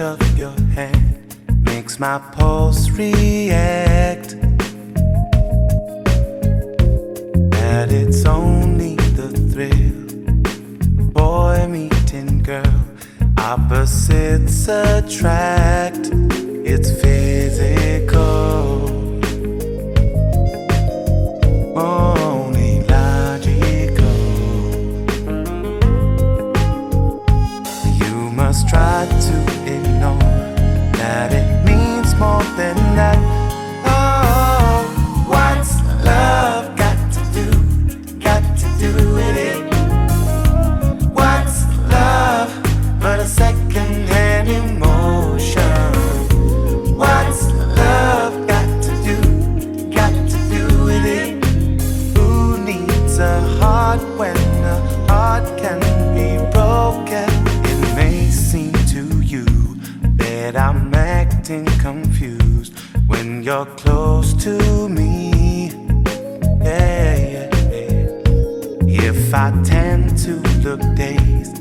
of your hand makes my pulse react. That it's only the thrill, boy meeting girl, opposites attract. It's physical, you're close to me. Yeah, yeah, yeah. If I tend to look dazed,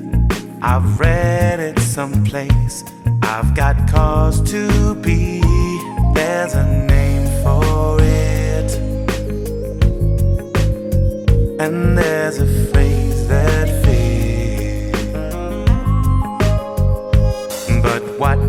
I've read it someplace. I've got cause to be. There's a name for it. And there's a phrase that fits. But what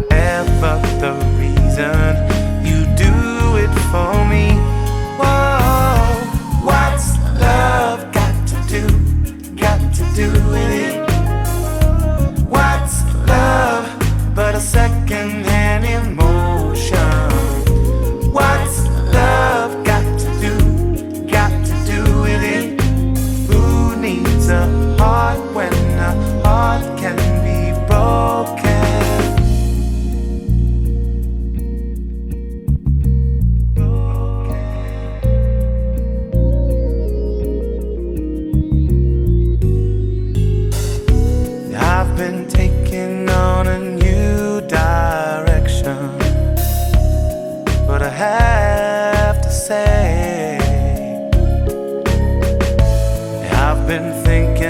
been taking on a new direction. But I have to say, I've been thinking.